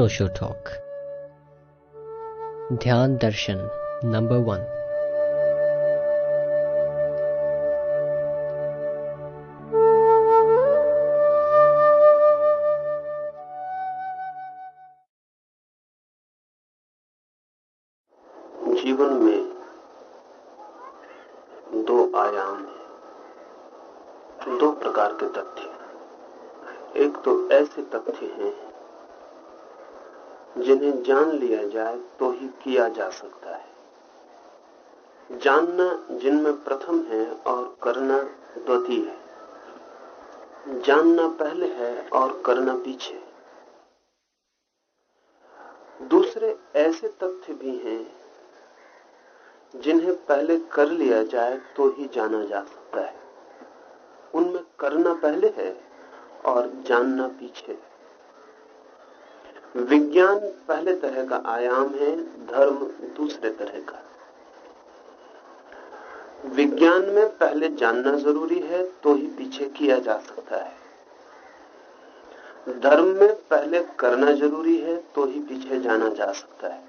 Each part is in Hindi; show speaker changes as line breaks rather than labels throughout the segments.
on Osho Talk. Dhyan Darshan number 1 पहले है और करना पीछे। दूसरे ऐसे तथ्य भी हैं जिन्हें पहले कर लिया जाए तो ही जाना जा सकता है। उनमें करना पहले है और जानना पीछे विज्ञान पहले तरह का आयाम है, धर्म दूसरे तरह का। विज्ञान में पहले जानना ज़रूरी है तो ही पीछे किया जा सकता है। धर्म में पहले करना ज़रूरी है तो ही पीछे जाना जा सकता है।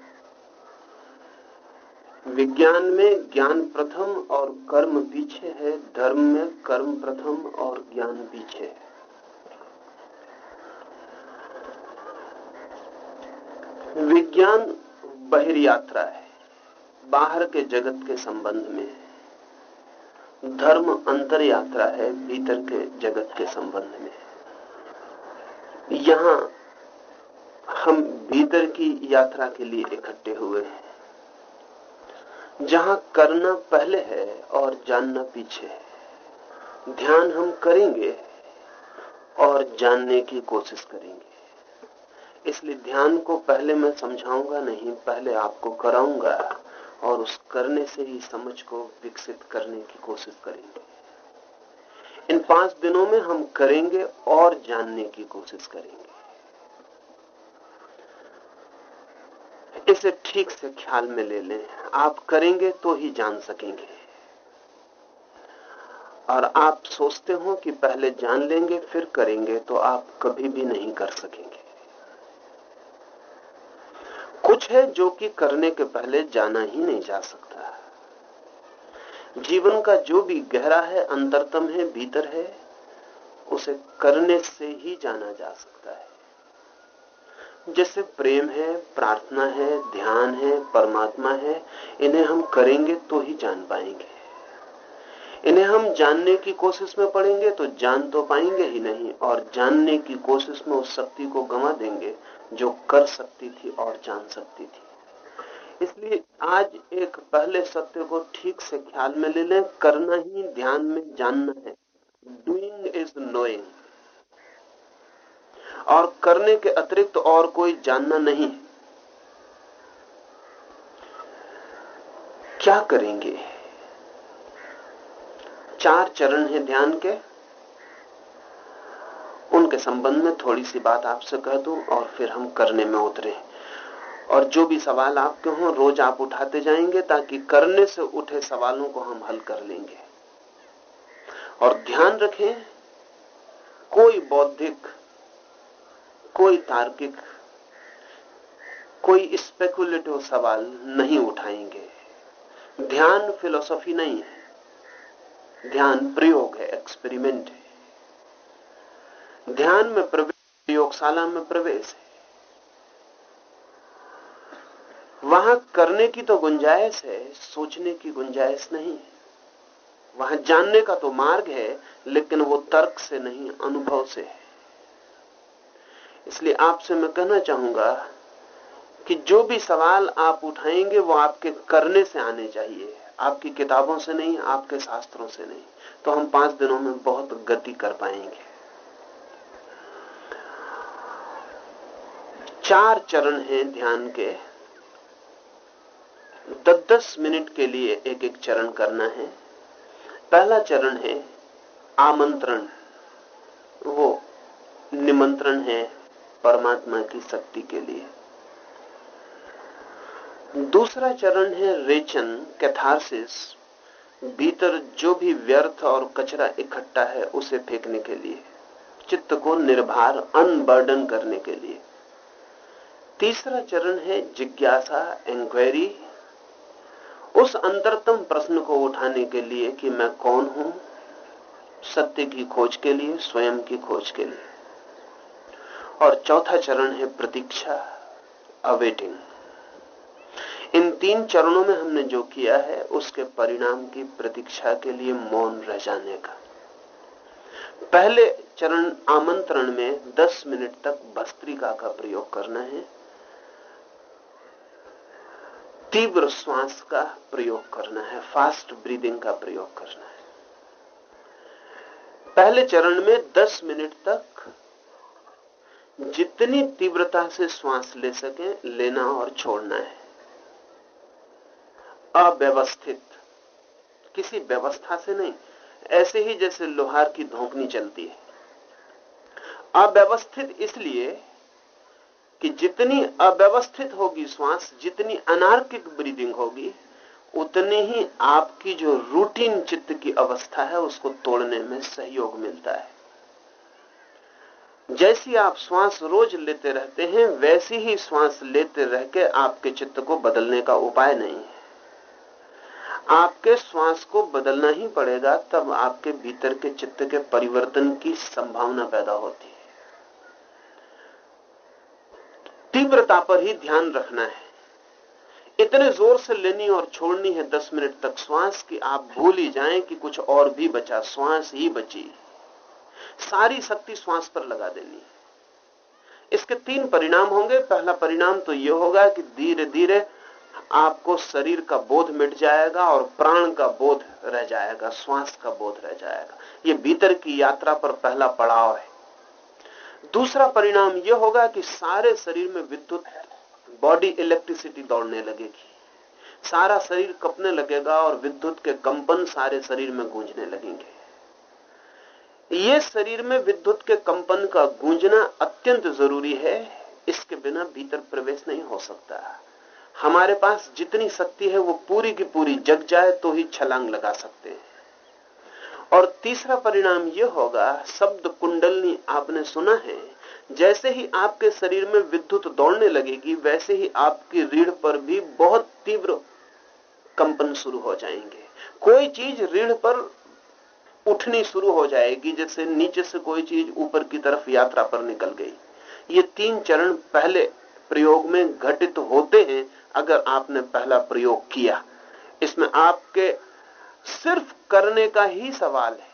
विज्ञान में ज्ञान प्रथम और कर्म पीछे है, धर्म में कर्म प्रथम और ज्ञान पीछे है। विज्ञान बहिर यात्रा है, बाहर के जगत के संबंध में धर्म अंतर यात्रा है, भीतर के जगत के संबंध में यहाँ हम भीतर की यात्रा के लिए इकट्ठे हुए हैं। जहाँ करना पहले है और जानना पीछे है। ध्यान हम करेंगे और जानने की कोशिश करेंगे। इसलिए ध्यान को पहले मैं समझाऊँगा नहीं, पहले आपको कराऊँगा और उस करने से ही समझ को विकसित करने की कोशिश करेंगे। इन पाँच दिनों में हम करेंगे और जानने की कोशिश करेंगे। इसे ठीक से ख्याल में ले लें। आप करेंगे तो ही जान सकेंगे। और आप सोचते हो कि पहले जान लेंगे, फिर करेंगे तो आप कभी भी नहीं कर सकेंगे। कुछ है जो कि करने के पहले जाना ही नहीं जा सकता। जीवन का जो भी गहरा है, अंतरतम है, भीतर है, उसे करने से ही जाना जा सकता है। जैसे प्रेम है, प्रार्थना है, ध्यान है, परमात्मा है, इन्हें हम करेंगे तो ही जान पाएँगे। इन्हें हम जानने की कोशिश में पड़ेंगे तो जान तो पाएँगे ही नहीं, और जानने की कोशिश में उस शक्ति को गंवा देंगे जो कर सकती थी और जान सकती थी। इसलिए आज एक पहले सत्य को ठीक से ख्याल में ले लें, करना ही ध्यान में जानना है। डूइंग इज़ नोइंग और करने के अतिरिक्त और कोई जानना नहीं। क्या करेंगे? चार चरण हैं ध्यान के। उनके संबंध में थोड़ी सी बात आपसे कह दूँ और फिर हम करने में उतरे। और जो भी सवाल आपके हों, रोज आप उठाते जाएँगे ताकि करने से उठे सवालों को हम हल कर लेंगे। और ध्यान रखें, कोई बौद्धिक, कोई तार्किक, कोई स्पेकुलेटिव सवाल नहीं उठाएँगे। ध्यान फिलोसॉफी नहीं है। ध्यान प्रयोग है एक्सपेरिमेंट है। ध्यान में प्रवेश, प्रयोगशाला में प्रवेश है। वहाँ करने की तो गुंजाइश है, सोचने की गुंजाइश नहीं है। वहाँ जानने का तो मार्ग है, लेकिन वो तर्क से नहीं, अनुभव से है। इसलिए आपसे मैं कहना चाहूँगा कि जो भी सवाल आप उठाएँगे, वो आपके करने से आने चाहिए। आपकी किताबों से नहीं, आपके शास्त्रों से नहीं। तो हम पाँच दिनों में बहुत गति कर पाएँगे। चार चरण हैं ध्यान के। दस दस मिनट के लिए एक एक चरण करना है। पहला चरण है आमंत्रण। वो निमंत्रण है परमात्मा की शक्ति के लिए। दूसरा चरण है रेचन, कैथारसिस। भीतर जो भी व्यर्थ और कचरा इकट्ठा है, उसे फेंकने के लिए। चित्त को निर्भर अनबर्डन करने के लिए। तीसरा चरण है जिज्ञासा इंक्वायरी उस अंतरतम प्रश्न को उठाने के लिए कि मैं कौन हूँ? सत्य की खोज के लिए, स्वयं की खोज के लिए। और चौथा चरण है प्रतीक्षा अवेटिंग इन तीन चरणों में हमने जो किया है, उसके परिणाम की प्रतीक्षा के लिए मौन रह जाने का। पहले चरण आमंत्रण में 10 मिनट तक भस्त्रिका का प्रयोग करना है। तीव्र श्वास का प्रयोग करना है फास्ट ब्रीदिंग का प्रयोग करना है। पहले चरण में 10 मिनट तक जितनी तीव्रता से श्वास ले सके, लेना और छोड़ना है। अव्यवस्थित, किसी व्यवस्था से नहीं, ऐसे ही जैसे लोहार की धोकनी चलती है। अव्यवस्थित इसलिए कि जितनी अव्यवस्थित होगी श्वास, जितनी अनार्किक ब्रीदिंग होगी, उतनी ही आपकी जो रूटीन चित्त की अवस्था है, उसको तोड़ने में सहयोग मिलता है। जैसी आप श्वास रोज लेते रहते हैं, वैसी ही श्वास लेते रह के आपके चित्त को बदलने का उपाय नहीं है। आपके श्वास को बदलना ही पड़ेगा, तब आपके भीतर के चित्त के परिवर्तन की संभावना पैदा होती है। तीव्रता पर ही ध्यान रखना है। इतने ज़ोर से लेनी और छोड़नी है, दस मिनट तक श्वास की आप भूल ही जाएँ कि कुछ और भी बचा, श्वास ही बची। सारी शक्ति श्वास पर लगा देनी। इसके तीन परिणाम होंगे। पहला परिणाम तो यह होगा कि धीरे धीरे आपको शरीर का बोध मिट जाएगा और प्राण का बोध रह जाएगा, श्वास का बोध रह जाएगा। ये भीतर की यात्रा पर पहला पड़ाव है। दूसरा परिणाम यह होगा कि सारे शरीर में विद्युत बॉडी इलेक्ट्रिसिटी दौड़ने लगेगी। सारा शरीर कपने लगेगा और विद्युत के कंपन सारे शरीर में गूंजने लगेंगे। ये शरीर में विद्युत के कंपन का गूंजना अत्यंत ज़रूरी है। इसके बिना भीतर प्रवेश नहीं हो सकता। हमारे पास जितनी शक्ति है वो पूरी की पूरी जग जाए तो ही छलांग लगा सकते हैं। और तीसरा परिणाम यह होगा, शब्द कुंडलनी आपने सुना है, जैसे ही आपके शरीर में विद्युत दौड़ने लगेगी, वैसे ही आपकी रीढ़ पर भी बहुत तीव्र कंपन शुरू हो जाएँगे। कोई चीज़ रीढ़ पर उठनी शुरू हो जाएगी, जैसे नीचे से कोई चीज़ ऊपर की तरफ़ यात्रा पर निकल गई। ये तीन चरण पहले प्रयोग में घटित होते हैं, अगर आपने पहला प्रयोग किया। इसमें आपके सिर्फ़ करने का ही सवाल है।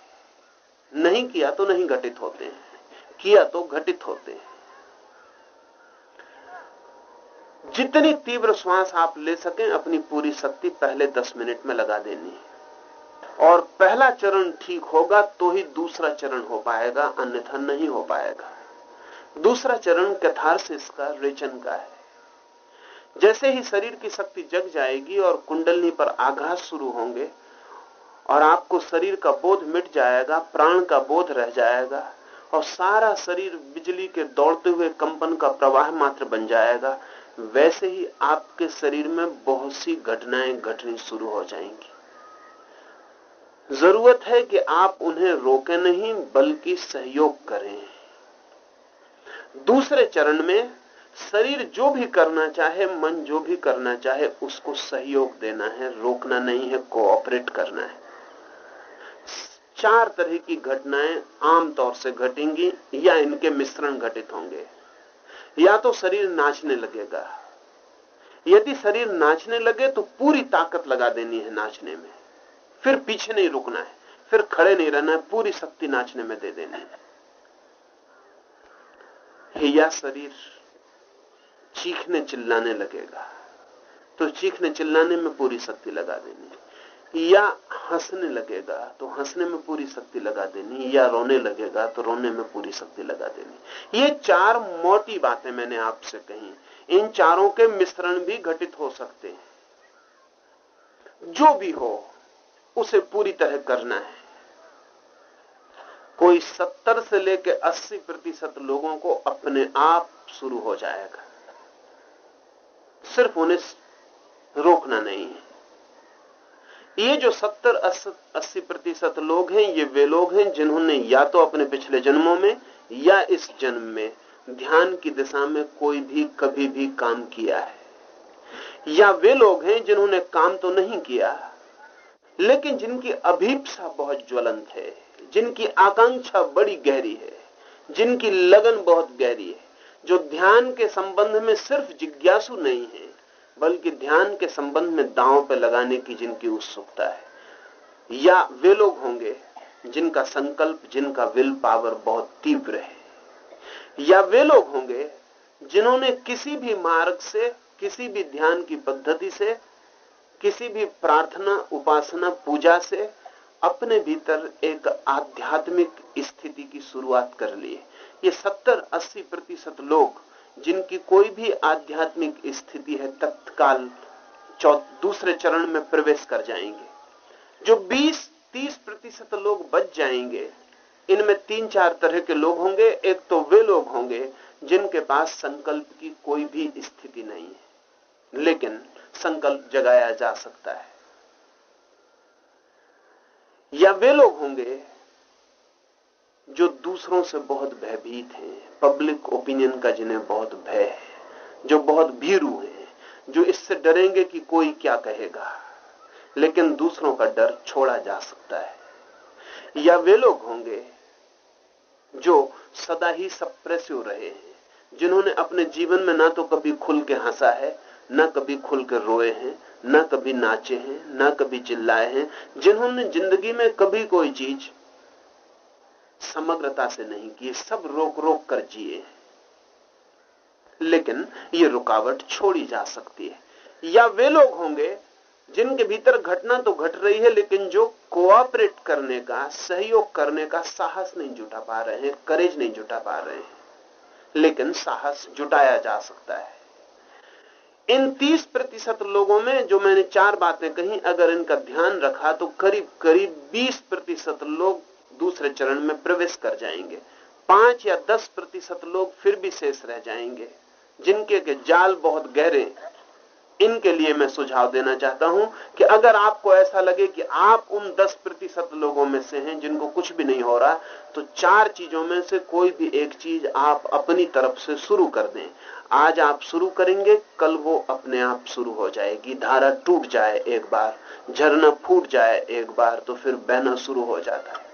नहीं किया तो नहीं घटित होते हैं। किया तो घटित होते हैं। जितनी तीव्र श्वास आप ले सकें, अपनी पूरी शक्ति पहले दस मिनट में लगा देनी है। और पहला चरण ठीक होगा तो ही दूसरा चरण हो पाएगा, अन्यथा नहीं हो पाएगा। दूसरा चरण कैथारसिस का रेचन का है। जैसे ही शरीर की शक्ति जग जाएगी और कुंडलनी पर आघात शुरू होंगे और आपको शरीर का बोध मिट जाएगा, प्राण का बोध रह जाएगा, और सारा शरीर बिजली के दौड़ते हुए कंपन का प्रवाह मात्र बन जाएगा। वैसे ही आपके शरीर में बहुत सी घटनाएँ, घटनी शुरू हो जाएँगी। ज़रूरत है कि आप उन्हें रोके नहीं, बल्कि सहयोग करें। दूसरे चरण में, शरीर जो भी करना चाहे, मन जो भी करना चाहे, उसको सहयोग देना है, रोकना नहीं है कोऑपरेट करना है। चार तरह की घटनाएँ आमतौर से घटेंगी या इनके मिश्रण घटित होंगे। या तो शरीर नाचने लगेगा। यदि शरीर नाचने लगे तो पूरी ताकत लगा देनी है नाचने में। फिर पीछे नहीं रुकना है, फिर खड़े नहीं रहना है, पूरी शक्ति नाचने में दे देनी है। या शरीर चीखने चिल्लाने लगेगा तो चीखने चिल्लाने में पूरी शक्ति लगा देनी है। या हंसने लगेगा तो हंसने में पूरी शक्ति लगा देनी, या रोने लगेगा तो रोने में पूरी शक्ति लगा देनी। ये चार मोटी बातें मैंने आपसे कही। इन चारों के मिश्रण भी घटित हो सकते हैं। जो भी हो, उसे पूरी तरह करना है। कोई सत्तर से लेकर अस्सी प्रतिशत लोगों को अपने आप शुरू हो जाएगा। सिर्फ़ उन्हें रोकना नहीं है। ये जो सत्तर, अस्सी प्रतिशत लोग हैं, ये वे लोग हैं जिन्होंने या तो अपने पिछले जन्मों में या इस जन्म में ध्यान की दिशा में कोई भी, कभी भी काम किया है। या वे लोग हैं जिन्होंने काम तो नहीं किया, लेकिन जिनकी अभीपसा बहुत ज्वलंत है, जिनकी आकांक्षा बड़ी गहरी है, जिनकी लगन बहुत गहरी है, जो ध्यान के संबंध में सिर्फ़ जिज्ञासु नहीं है बल्कि ध्यान के संबंध में दांव पे लगाने की जिनकी उत्सुकता है। या वे लोग होंगे जिनका संकल्प, जिनका विल पावर बहुत तीव्र है। या वे लोग होंगे जिन्होंने किसी भी मार्ग से, किसी भी ध्यान की पद्धति से, किसी भी प्रार्थना, उपासना, पूजा से अपने भीतर एक आध्यात्मिक स्थिति की शुरुआत कर ली ये 70-80 प्रतिशत लोग जिनकी कोई भी आध्यात्मिक स्थिति है, तत्काल दूसरे चरण में प्रवेश कर जाएँगे। जो 20-30 प्रतिशत लोग बच जाएँगे, इनमें तीन चार तरह के लोग होंगे। एक तो वे लोग होंगे जिनके पास संकल्प की कोई भी स्थिति नहीं है, लेकिन संकल्प जगाया जा सकता है। या वे लोग होंगे जो दूसरों से बहुत भयभीत हैं पब्लिक ओपिनियन का जिन्हें बहुत भय है, जो बहुत भीरू हैं, जो इससे डरेंगे कि कोई क्या कहेगा, लेकिन दूसरों का डर छोड़ा जा सकता है। या वे लोग होंगे जो सदा ही सप्रेसिव रहे हैं, जिन्होंने अपने जीवन में ना तो कभी खुल के हंसा है, ना कभी खुल के रोए हैं, ना कभी नाचे हैं, ना कभी चिल्लाए हैं, जिन्होंने ज़िंदगी में कभी कोई चीज़ समग्रता से नहीं किए सब रोक रोक कर जिए लेकिन ये रुकावट छोड़ी जा सकती है। या वे लोग होंगे जिनके भीतर घटना तो घट रही है, लेकिन जो कोऑपरेट करने का, सहयोग करने का साहस नहीं जुटा पा रहे हैं करेज नहीं जुटा पा रहे हैं। लेकिन साहस जुटाया जा सकता है। इन 30 प्रतिशत लोगों में, जो मैंने चार बातें कही, अगर इनका ध्यान रखा तो करीब करीब 20 प्रतिशत लोग दूसरे चरण में प्रवेश कर जाएँगे। पाँच या दस प्रतिशत लोग फिर भी शेष रह जाएँगे, जिनके के जाल बहुत गहरे इनके लिए मैं सुझाव देना चाहता हूँ कि अगर आपको ऐसा लगे कि आप उन 10 प्रतिशत लोगों में से हैं जिनको कुछ भी नहीं हो रहा तो चार चीज़ों में से कोई भी एक चीज़ आप अपनी तरफ़ से शुरू कर दें। आज आप शुरू करेंगे, कल वो अपने आप शुरू हो जाएगी। धारा टूट जाए एक बार, झरना फूट जाए एक बार तो फिर बहना शुरू हो जाता है।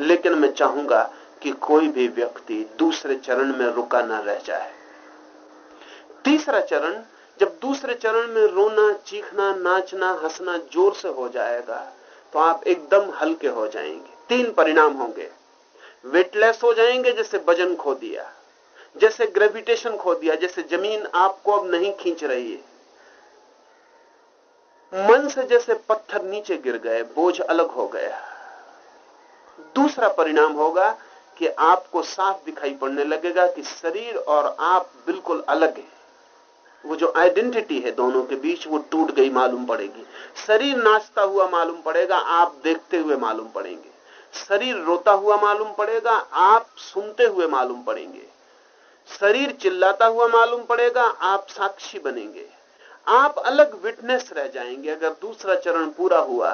लेकिन मैं चाहूँगा कि कोई भी व्यक्ति दूसरे चरण में रुका ना रह जाए। तीसरा चरण, जब दूसरे चरण में रोना, चीखना, नाचना, हंसना ज़ोर से हो जाएगा तो आप एकदम हल्के हो जाएँगे। तीन परिणाम होंगे। वेटलेस हो जाएँगे, जैसे वज़न खो दिया, जैसे ग्रेविटेशन खो दिया, जैसे ज़मीन आपको अब नहीं खींच रही है। मन से जैसे पत्थर नीचे गिर गए, बोझ अलग हो गया। दूसरा परिणाम होगा कि आपको साफ़ दिखाई पड़ने लगेगा कि शरीर और आप बिल्कुल अलग है। वो जो आइडेंटिटी है दोनों के बीच, वो टूट गई मालूम पड़ेगी। शरीर नाचता हुआ मालूम पड़ेगा, आप देखते हुए मालूम पड़ेंगे। शरीर रोता हुआ मालूम पड़ेगा, आप सुनते हुए मालूम पड़ेंगे। शरीर चिल्लाता हुआ मालूम पड़ेगा, आप साक्षी बनेंगे। आप अलग विटनेस रह जाएँगे। अगर दूसरा चरण पूरा हुआ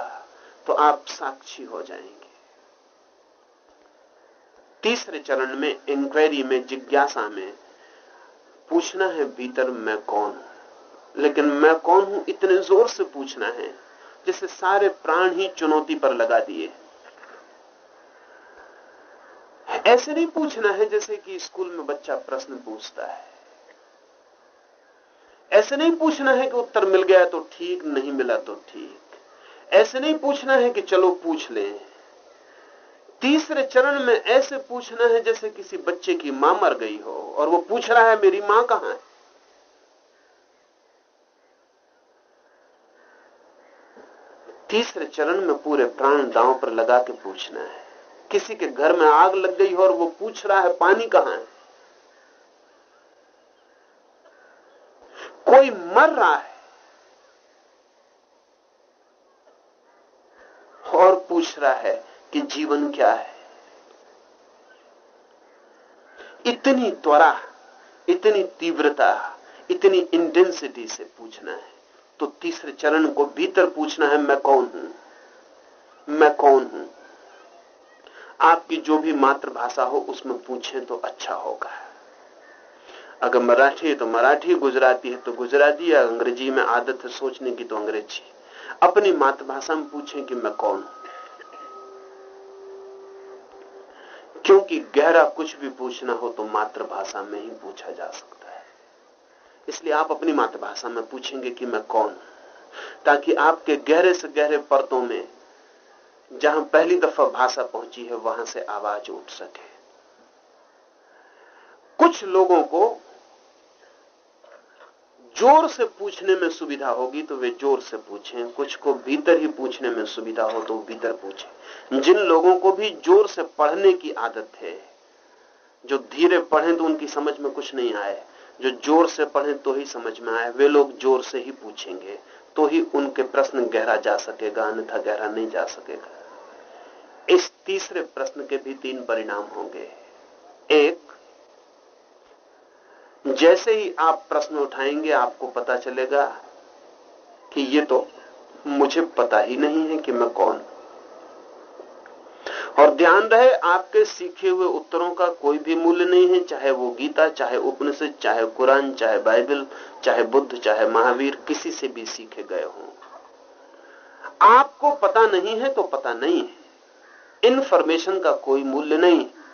तो आप साक्षी हो जाएँगे। तीसरे चरण में इंक्वायरी में, जिज्ञासा में पूछना है, भीतर मैं कौन हूँ? लेकिन मैं कौन हूँ? इतने ज़ोर से पूछना है, जिसे सारे प्राण ही चुनौती पर लगा दिए ऐसे नहीं पूछना है, जैसे कि स्कूल में बच्चा प्रश्न पूछता है। ऐसे नहीं पूछना है कि उत्तर मिल गया तो ठीक, नहीं मिला तो ठीक। ऐसे नहीं पूछना है कि चलो पूछ लें। तीसरे चरण में ऐसे पूछना है जैसे किसी बच्चे की माँ मर गई हो, और वो पूछ रहा है, मेरी माँ कहाँ है? तीसरे चरण में पूरे प्राण दांव पर लगा के पूछना है, किसी के घर में आग लग गई हो और वो पूछ रहा है, पानी कहाँ है? कोई मर रहा है और पूछ रहा है कि जीवन क्या है? इतनी त्वरा, इतनी तीव्रता, इतनी इंटेंसिटी से पूछना है। तो तीसरे चरण को भीतर पूछना है, मैं कौन हूँ? मैं कौन हूँ? आपकी जो भी मातृभाषा हो, उसमें पूछें तो अच्छा होगा। अगर मराठी है तो मराठी, गुजराती है तो गुजराती, या अंग्रेज़ी में आदत है सोचने की तो अंग्रेज़ी। अपनी मातृभाषा में पूछें कि मैं कौन हूँ? क्योंकि गहरा कुछ भी पूछना हो तो मातृभाषा में ही पूछा जा सकता है। इसलिए आप अपनी मातृभाषा में पूछेंगे कि मैं कौन ताकि आपके गहरे से गहरे परतों में जहाँ पहली दफ़ा भाषा पहुँची है, वहाँ से आवाज़ उठ सके। कुछ लोगों को ज़ोर से पूछने में सुविधा होगी तो वे ज़ोर से पूछें। कुछ को भीतर ही पूछने में सुविधा हो तो भीतर पूछें। जिन लोगों को भी ज़ोर से पढ़ने की आदत है, जो धीरे पढ़ें तो उनकी समझ में कुछ नहीं आए। जो ज़ोर से पढ़ें तो ही समझ में आए। वे लोग ज़ोर से ही पूछेंगे तो ही उनके प्रश्न गहरा जा सकेगा, अन्यथा गहरा नहीं जा सकेगा। इस तीसरे प्रश्न के भी तीन परिणाम होंगे। एक जैसे ही आप प्रश्न उठाएँगे, आपको पता चलेगा कि ये तो मुझे पता ही नहीं है कि मैं कौन। और ध्यान रहे, आपके सीखे हुए उत्तरों का कोई भी मूल्य नहीं है, चाहे वो गीता, चाहे उपनिषद, चाहे कुरान, चाहे बाइबल, चाहे बुद्ध, चाहे महावीर, किसी से भी सीखे गए हों। आपको पता नहीं है तो पता नहीं है। इन्फॉर्मेशन का कोई मूल्य नहीं। है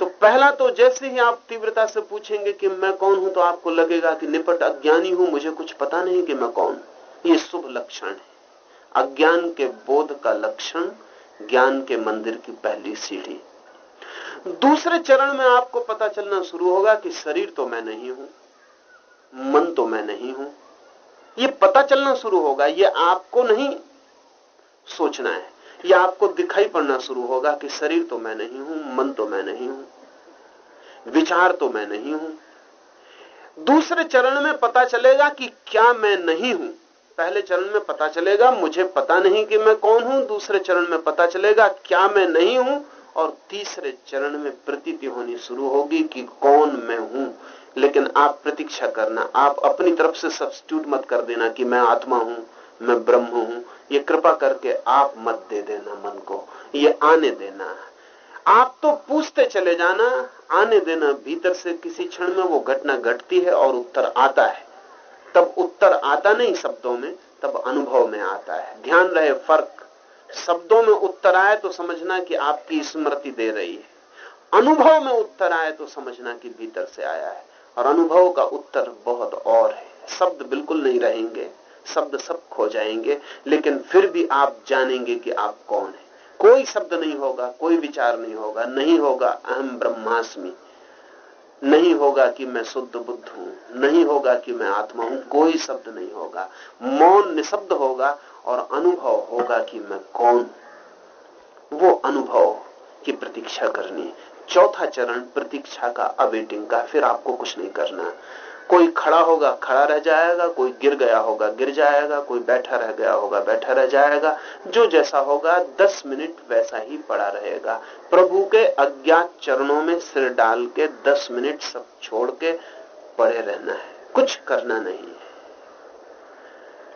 तो पहला तो जैसे ही आप तीव्रता से पूछेंगे कि मैं कौन हूँ तो आपको लगेगा कि निपट अज्ञानी हूँ, मुझे कुछ पता नहीं कि मैं कौन ये शुभ लक्षण है। अज्ञान के बोध का लक्षण, ज्ञान के मंदिर की पहली सीढ़ी। दूसरे चरण में आपको पता चलना शुरू होगा कि शरीर तो मैं नहीं हूँ, मन तो मैं नहीं हूँ। ये पता चलना शुरू होगा, ये आपको नहीं सोचना है। या आपको दिखाई पड़ना शुरू होगा कि शरीर तो मैं नहीं हूँ, मन तो मैं नहीं हूँ। विचार तो मैं नहीं हूँ। दूसरे चरण में पता चलेगा कि क्या मैं नहीं हूँ। पहले चरण में पता चलेगा, मुझे पता नहीं कि मैं कौन हूँ। दूसरे चरण में पता चलेगा क्या मैं नहीं हूँ। और तीसरे चरण में प्रतीति होनी शुरू होगी कि कौन मैं हूँ। लेकिन आप प्रतीक्षा करना, आप अपनी तरफ़ से सब्सिट्यूट मत कर देना कि मैं आत्मा हूँ, मैं ब्रह्म हूँ। ये कृपा करके आप मत दे देना मन को, ये आने देना। आप तो पूछते चले जाना, आने देना, भीतर से किसी क्षण में वो घटना घटती है और उत्तर आता है। तब उत्तर आता नहीं शब्दों में, तब अनुभव में आता है। ध्यान रहे, फ़र्क। शब्दों में उत्तर आए तो समझना कि आपकी स्मृति दे रही है। अनुभव में उत्तर आए तो समझना कि भीतर से आया है। और अनुभव का उत्तर बहुत और है। शब्द बिल्कुल नहीं रहेंगे, शब्द सब खो जाएँगे, लेकिन फिर भी आप जानेंगे कि आप कौन है। कोई शब्द नहीं होगा, कोई विचार नहीं होगा नहीं होगा अहम ब्रह्मास्मि, नहीं होगा कि मैं शुद्ध बुद्ध हूँ, नहीं होगा कि मैं आत्मा हूँ, कोई शब्द नहीं होगा। मौन निशब्द होगा और अनुभव होगा कि मैं कौन। वो अनुभव की प्रतीक्षा करनी। चौथा चरण प्रतीक्षा का अवेटिंग का, फिर आपको कुछ नहीं करना। कोई खड़ा होगा, खड़ा रह जाएगा, कोई गिर गया होगा, गिर जाएगा, कोई बैठा रह गया होगा, बैठा रह जाएगा, जो जैसा होगा, दस मिनट वैसा ही पड़ा रहेगा। प्रभु के अज्ञात चरणों में सिर डाल के दस मिनट सब छोड़ के पड़े रहना है, कुछ करना नहीं है।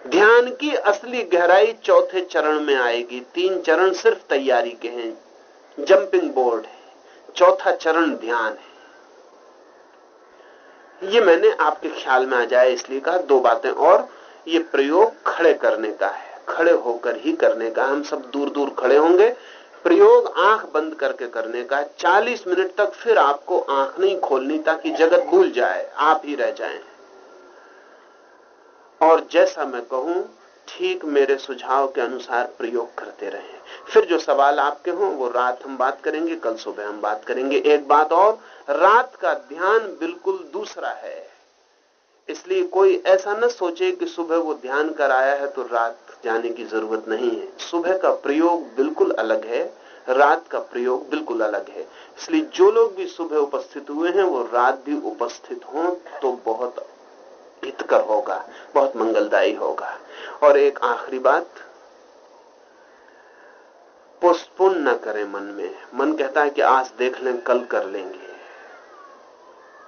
ध्यान की असली गहराई चौथे चरण में आएगी, तीन चरण सिर्फ़ तैयारी के हैं, जंपिंग बोर्ड है, चौथा चरण ध्यान है। ये मैंने आपके ख्याल में आ जाए इसलिए कहा, दो बातें और, ये प्रयोग खड़े करने का है, खड़े होकर ही करने का, हम सब दूर दूर खड़े होंगे, प्रयोग आँख बंद करके करने का 40 मिनट तक फिर आपको आँख नहीं खोलनी ताकि जगत भूल जाए, आप ही रह जाए। और जैसा मैं कहूँ ठीक मेरे सुझाव के अनुसार प्रयोग करते रहे। फिर जो सवाल आपके हों, वो रात हम बात करेंगे, कल सुबह हम बात करेंगे। एक बात और, रात का ध्यान बिल्कुल दूसरा है। इसलिए कोई ऐसा न सोचे कि सुबह वो ध्यान कर आया है तो रात जाने की ज़रूरत नहीं है। सुबह का प्रयोग बिल्कुल अलग है, रात का प्रयोग बिल्कुल अलग है। इसलिए जो लोग भी सुबह उपस्थित हुए हैं, वो रात भी उपस्थित हों तो बहुत हितकर होगा, बहुत मंगलदायी होगा। और एक आखिरी बात पोस्टपोन न करें मन में। मन कहता है कि आज देख लें, कल कर लेंगे।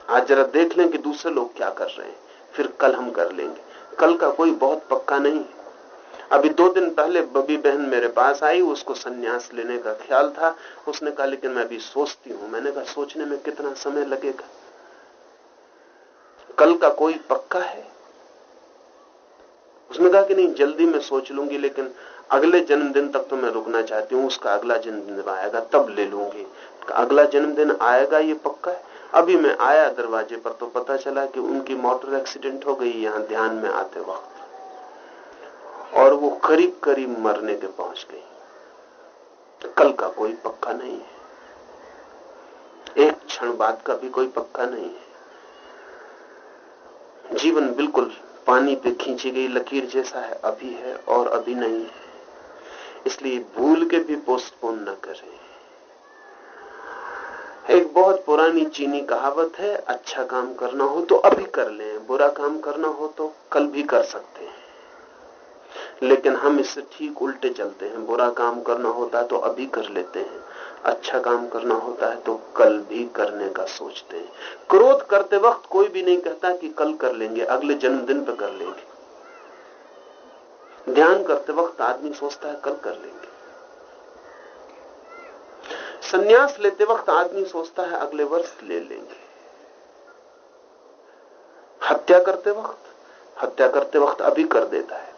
आज जरा देख लें कि दूसरे लोग क्या कर रहे हैं, फिर कल हम कर लेंगे। कल का कोई बहुत पक्का नहीं। अभी दो दिन पहले बबी बहन मेरे पास आई, उसको सन्यास लेने का ख्याल था। उसने कहा, लेकिन मैं अभी सोचती हूँ। मैंने कहा, सोचने में कितना समय लगेगा? कल का कोई पक्का है? उसने कहा कि नहीं, जल्दी मैं सोच लूँगी, लेकिन अगले जन्मदिन तक तो मैं रुकना चाहती हूँ, उसका अगला जन्मदिन आएगा, तब ले लूँगी। अगला जन्मदिन आएगा, ये पक्का है? अभी मैं आया दरवाजे पर तो पता चला कि उनकी मोटर एक्सीडेंट हो गई, यहाँ ध्यान में आते वक्त। और वो करीब करीब मरने के पहुँच गई। कल का कोई पक्का नहीं है। एक क्षण बाद का भी कोई पक्का नहीं है। जीवन बिल्कुल पानी पे खींची गई, लकीर जैसा है, अभी है और अभी नहीं है। इसलिए भूल के भी पोस्टपोन न करें। एक बहुत पुरानी चीनी कहावत है अच्छा काम करना हो तो अभी कर लें, बुरा काम करना हो तो कल भी कर सकते हैं। लेकिन हम इससे ठीक उल्टे चलते हैं। बुरा काम करना होता है तो अभी कर लेते हैं। अच्छा काम करना होता है तो कल भी करने का सोचते हैं। क्रोध करते वक्त कोई भी नहीं कहता कि कल कर लेंगे, अगले जन्मदिन पर कर लेंगे। ध्यान करते वक्त आदमी सोचता है कल कर लेंगे। संन्यास लेते वक्त आदमी सोचता है अगले वर्ष ले लेंगे। हत्या करते वक्त, हत्या करते वक्त अभी कर देता है।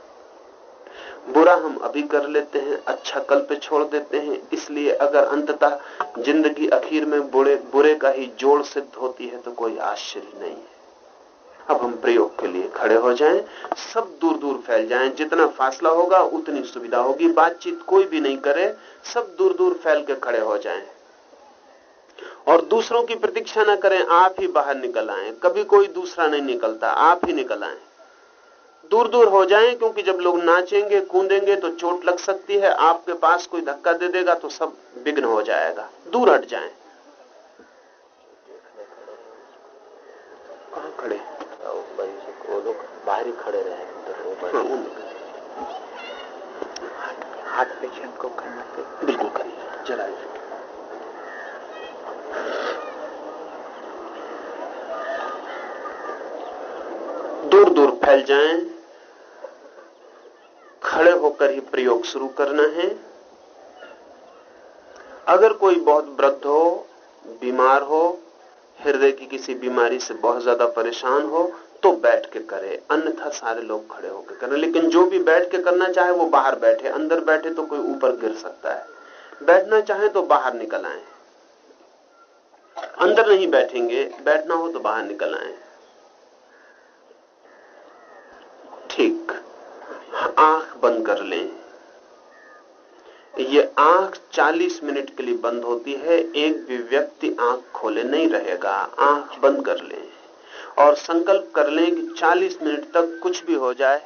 बुरा हम अभी कर लेते हैं अच्छा कल पे छोड़ देते हैं। इसलिए अगर अंततः ज़िंदगी आखिर में बुरे बुरे का ही जोड़ सिद्ध होती है तो कोई आश्चर्य नहीं है। अब हम प्रयोग के लिए खड़े हो जाएँ, सब दूर दूर फैल जाएँ। जितना फासला होगा, उतनी सुविधा होगी। बातचीत कोई भी नहीं करे, सब दूर दूर फैल के खड़े हो जाएँ। और दूसरों की प्रतीक्षा न करें, आप ही बाहर निकल आए। कभी कोई दूसरा नहीं निकलता, आप ही निकल आए। दूर दूर हो जाएँ क्योंकि जब लोग नाचेंगे कूदेंगे तो चोट लग सकती है। आपके पास कोई धक्का दे देगा तो सब विघ्न हो जाएगा। दूर हट जाएँ। कहाँ खड़े?
वो लोग बाहर ही खड़े रहे
हाथ पेशेंट को करना
बिल्कुल करिए। जलाइए दूर दूर फैल जाएँ। खड़े होकर ही प्रयोग शुरू करना है। अगर कोई बहुत वृद्ध हो, बीमार हो, हृदय की किसी बीमारी से बहुत ज़्यादा परेशान हो तो बैठ के करे। अन्यथा सारे लोग खड़े होकर करें लेकिन जो भी बैठ के करना चाहे, वो बाहर बैठे। अंदर बैठे तो कोई ऊपर गिर सकता है। बैठना चाहे तो बाहर निकल आए। अंदर नहीं बैठेंगे। बैठना हो तो बाहर निकल आए। ठीक। आँख बंद कर लें। ये आँख 40 मिनट के लिए बंद होती है, एक भी व्यक्ति आँख खोले नहीं रहेगा। आँख बंद कर लें और संकल्प कर लें कि 40 मिनट तक कुछ भी हो जाए।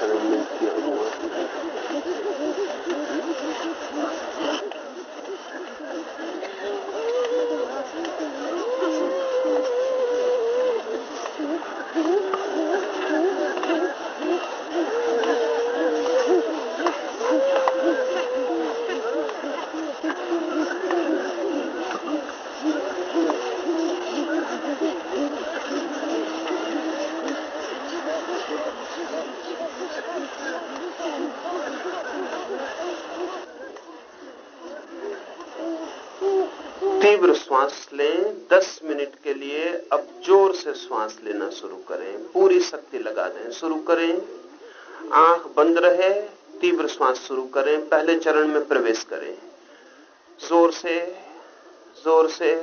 30 minutes to get to work. करें, पूरी शक्ति लगा दें, शुरू करें। आँख बंद रहे, तीव्र श्वास शुरू करें, पहले चरण में प्रवेश करें। ज़ोर से ज़ोर से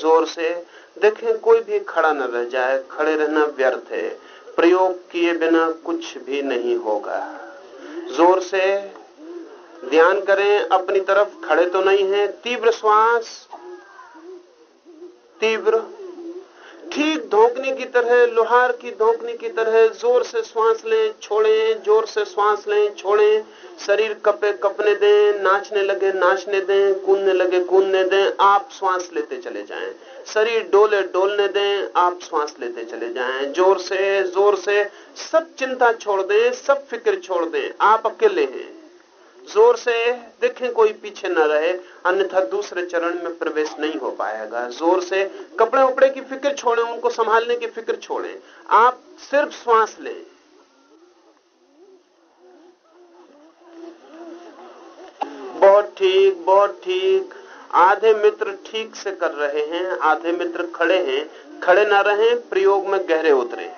ज़ोर से। देखें, कोई भी खड़ा न रह जाए, खड़े रहना व्यर्थ है। प्रयोग किए बिना कुछ भी नहीं होगा। ज़ोर से ध्यान करें, अपनी तरफ़ खड़े तो नहीं है, तीव्र श्वास, तीव्र ठीक धोकने की तरह, लोहार की धोकने की तरह, ज़ोर से श्वास लें, छोड़ें, ज़ोर से श्वास लें, छोड़ें। शरीर कपे कपने दें, नाचने लगे, नाचने दें, कूदने लगे, कूदने दें, आप श्वास लेते चले जाएँ। शरीर डोले डोलने दें, आप श्वास लेते चले जाएँ। ज़ोर से ज़ोर से, सब चिंता छोड़ दें, सब फ़िक्र छोड़ दें, आप अकेले हैं। ज़ोर से देखें, कोई पीछे न रहे, अन्यथा दूसरे चरण में प्रवेश नहीं हो पाएगा। ज़ोर से कपड़े उपड़े की फ़िक्र छोड़ें, उनको संभालने की फ़िक्र छोड़ें। आप सिर्फ़ श्वास लें। बहुत ठीक बहुत ठीक। आधे मित्र ठीक से कर रहे हैं, आधे मित्र खड़े हैं। खड़े ना रहे, प्रयोग में गहरे उतरे।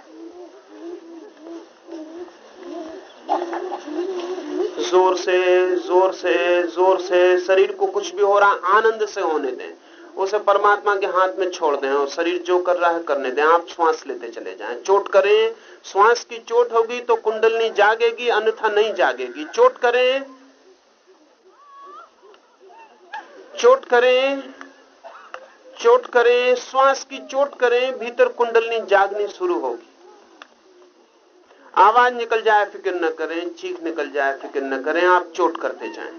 ज़ोर से ज़ोर से ज़ोर से शरीर को कुछ भी हो रहा आनंद से होने दें। उसे परमात्मा के हाथ में छोड़ दें और शरीर जो कर रहा है करने दें। आप श्वास लेते चले जाएँ। चोट करें। श्वास की चोट होगी तो कुंडलनी जागेगी, अन्यथा नहीं जागेगी। चोट करें। चोट करें। चोट करें। श्वास की चोट करें। भीतर कुंडलनी जागनी शुरू होगी। आवाज़ निकल जाए, फ़िक्र न करें, चीख निकल जाए, फ़िक्र न करें, आप चोट करते जाएँ।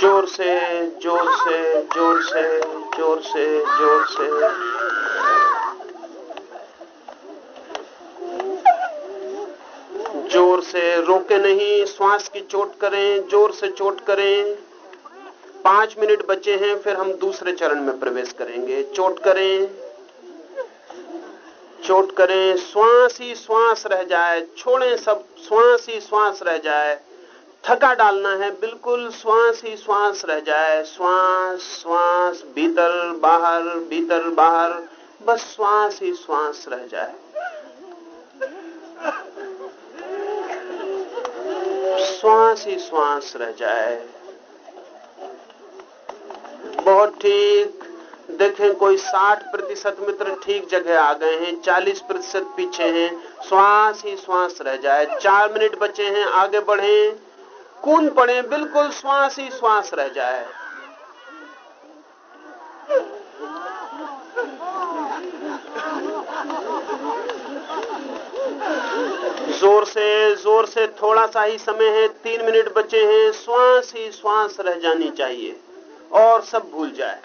ज़ोर से ज़ोर से ज़ोर से ज़ोर से ज़ोर से। ज़ोर से रोके नहीं, श्वास की चोट करें, ज़ोर से चोट करें। पाँच मिनट बचे हैं, फिर हम दूसरे चरण में प्रवेश करेंगे। चोट करें। चोट करें, श्वास ही श्वास रह जाए, छोड़ें सब, श्वास ही श्वास रह जाए। थका डालना है, बिल्कुल श्वास ही श्वास रह जाए। श्वास श्वास, भीतर, बाहर भीतर, बाहर, बस श्वास ही श्वास रह जाए। श्वास ही श्वास रह जाए। बहुत ठीक। देखें, कोई 60 प्रतिशत मित्र ठीक जगह आ गए हैं 40 प्रतिशत पीछे हैं, श्वास ही श्वास रह जाए। चार मिनट बचे हैं, आगे बढ़े कून पड़े, बिल्कुल श्वास ही श्वास रह जाए। ज़ोर से ज़ोर से थोड़ा सा ही समय है, तीन मिनट बचे हैं, श्वास ही श्वास रह जानी चाहिए, और सब भूल जाए।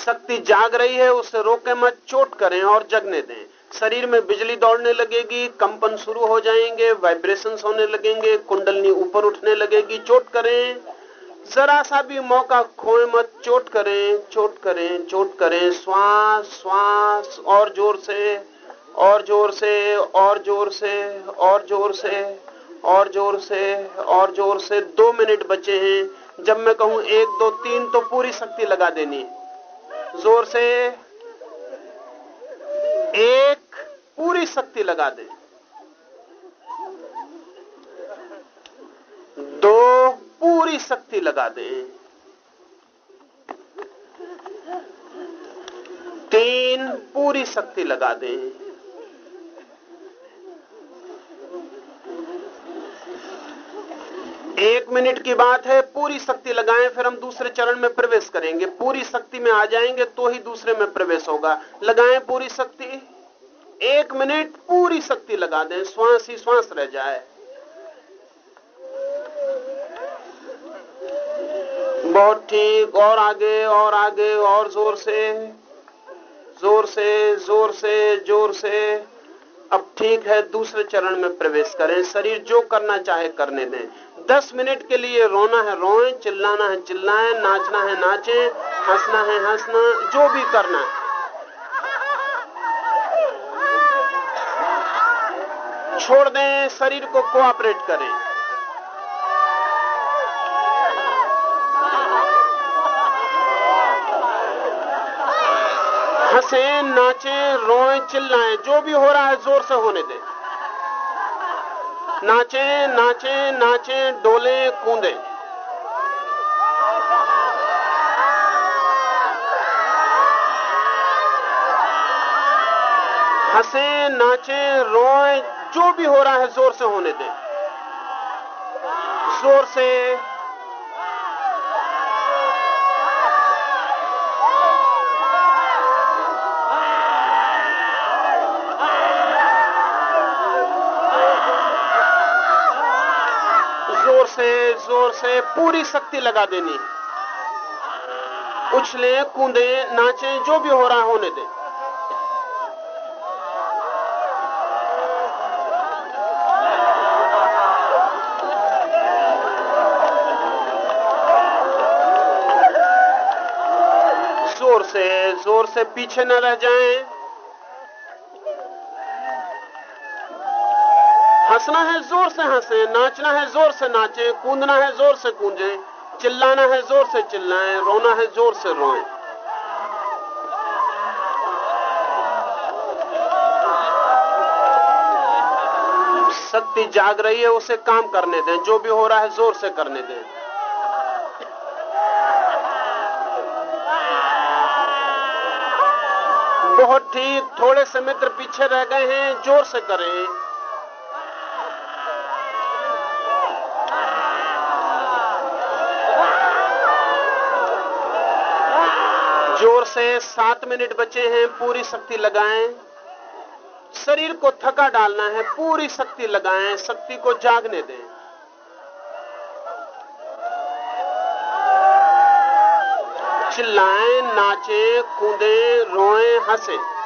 शक्ति जाग रही है, उसे रोके मत, चोट करें और जगने दें। शरीर में बिजली दौड़ने लगेगी, कंपन शुरू हो जाएँगे वाइब्रेशन होने लगेंगे, कुंडलनी ऊपर उठने लगेगी, चोट करें। जरा सा भी मौका खोए मत, चोट करें चोट करें चोट करें। श्वास श्वास, और ज़ोर से, और ज़ोर से, और ज़ोर से, और ज़ोर से, और ज़ोर से, और ज़ोर से। दो मिनट बचे हैं। जब मैं कहूँ एक, दो, तीन तो पूरी शक्ति लगा देनी। ज़ोर से एक पूरी शक्ति लगा दे। दो पूरी शक्ति लगा दे। तीन पूरी शक्ति लगा दें। एक मिनट की बात है, पूरी शक्ति लगाएँ, फिर हम दूसरे चरण में प्रवेश करेंगे। पूरी शक्ति में आ जाएँगे तो ही दूसरे में प्रवेश होगा। लगाएँ पूरी शक्ति। एक मिनट, पूरी शक्ति लगा दें। श्वास ही श्वास रह जाए। बहुत ठीक, और आगे और आगे, और ज़ोर से। ज़ोर से ज़ोर से ज़ोर से। अब ठीक है, दूसरे चरण में प्रवेश करें। शरीर जो करना चाहे करने दें। दस मिनट के लिए रोना है, रोए, चिल्लाना है, चिल्लाएँ, नाचना है, नाचें, हंसना है, हंसना, जो भी करना है। छोड़ दें, शरीर को कोऑपरेट करें। हंसे, नाचें, रोए, चिल्लाएँ, जो भी हो रहा है, ज़ोर से होने दें। नाचे नाचे नाचे, डोले, कूदे। हंसे, नाचे, रोए, जो भी हो रहा है, ज़ोर से होने दें। ज़ोर से ज़ोर से, ज़ोर से पूरी शक्ति लगा देनी है। उछले, कूदे, नाचे, जो भी हो रहा होने दें। ज़ोर से ज़ोर से पीछे न रह जाएँ। हंसना है, ज़ोर से हंसे, नाचना है, ज़ोर से नाचे, कूदना है, ज़ोर से कूदे, चिल्लाना है, ज़ोर से चिल्लाएँ, रोना है, ज़ोर से रोएँ। शक्ति जाग रही है, उसे काम करने दें, जो भी हो रहा है, ज़ोर से करने दें। बहुत ठीक, थोड़े से मित्र पीछे रह गए हैं, ज़ोर से करें ज़ोर से सात मिनट बचे हैं, पूरी शक्ति लगाएँ। शरीर को थका डालना है, पूरी शक्ति लगाएँ, शक्ति को जागने दें। चिल्लाएँ, नाचें, कूदें, रोएँ, हंसें।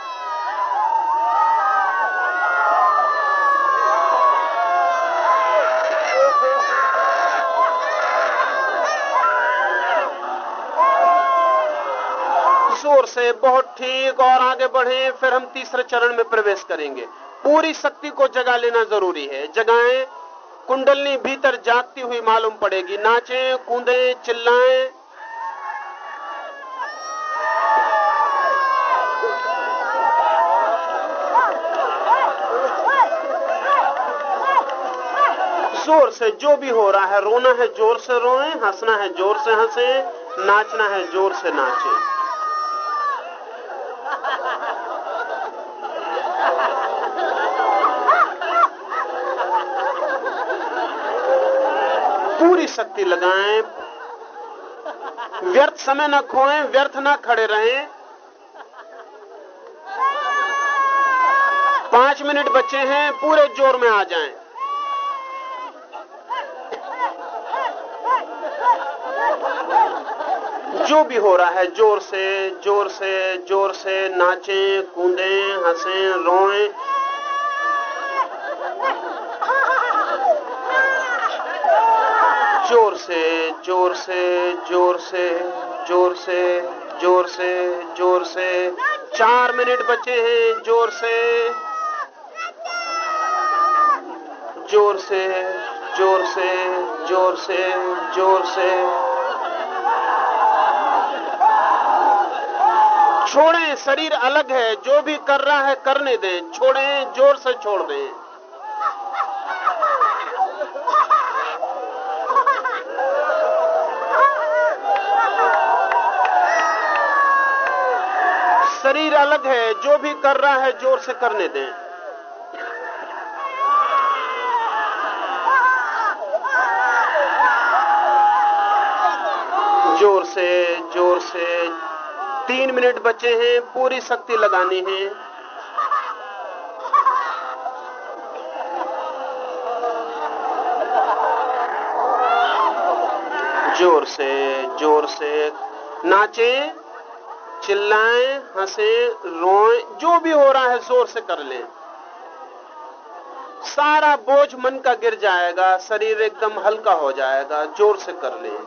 ज़ोर से, बहुत ठीक और आगे बढ़े, फिर हम तीसरे चरण में प्रवेश करेंगे। पूरी शक्ति को जगा लेना ज़रूरी है। जगाएँ, कुंडलनी भीतर जागती हुई मालूम पड़ेगी। नाचें, कूदें, चिल्लाएँ। ज़ोर से, जो भी हो रहा है, रोना है, ज़ोर से रोएँ, हंसना है, ज़ोर से हंसे, नाचना है, ज़ोर से नाचें। पूरी शक्ति लगाएँ। व्यर्थ समय न खोएँ, व्यर्थ ना खड़े रहें। पाँच मिनट बचे हैं, पूरे ज़ोर में आ जाएँ। जो भी हो रहा है, ज़ोर से ज़ोर से ज़ोर से नाचें, कूदें, हंसें, रोएँ। ज़ोर से ज़ोर से ज़ोर से ज़ोर से ज़ोर से ज़ोर से। चार मिनट बचे हैं, ज़ोर से। ज़ोर से ज़ोर से ज़ोर से ज़ोर से। छोड़ें, शरीर अलग है, जो भी कर रहा है करने दें। छोड़ें, ज़ोर से छोड़ दें। शरीर अलग है, जो भी कर रहा है ज़ोर से करने दें। ज़ोर से ज़ोर से। तीन मिनट बचे हैं, पूरी शक्ति लगानी है। ज़ोर से ज़ोर से। नाचें। चिल्लाएँ, हंसे, रोएँ, जो भी हो रहा है ज़ोर से कर लें। सारा बोझ मन का गिर जाएगा, शरीर एकदम हल्का हो जाएगा, ज़ोर से कर लें।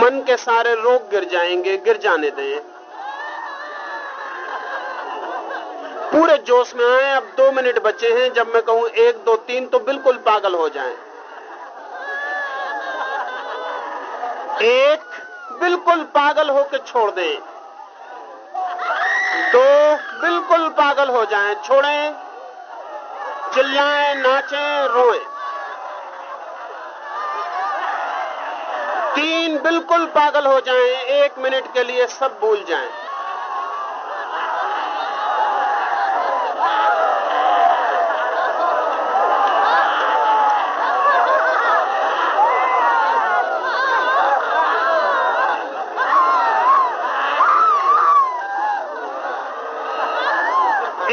मन के सारे रोग गिर जाएँगे, गिर जाने दें। पूरे जोश में आए, अब दो मिनट बचे हैं, जब मैं कहूँ एक, दो, तीन तो बिल्कुल पागल हो जाएँ। एक बिल्कुल पागल होकर छोड़ दे। दो बिल्कुल पागल हो जाएँ, छोड़ें, चिल्लाएँ, नाचें, रोएँ। तीन बिल्कुल पागल हो जाएँ, एक मिनट के लिए सब भूल जाएँ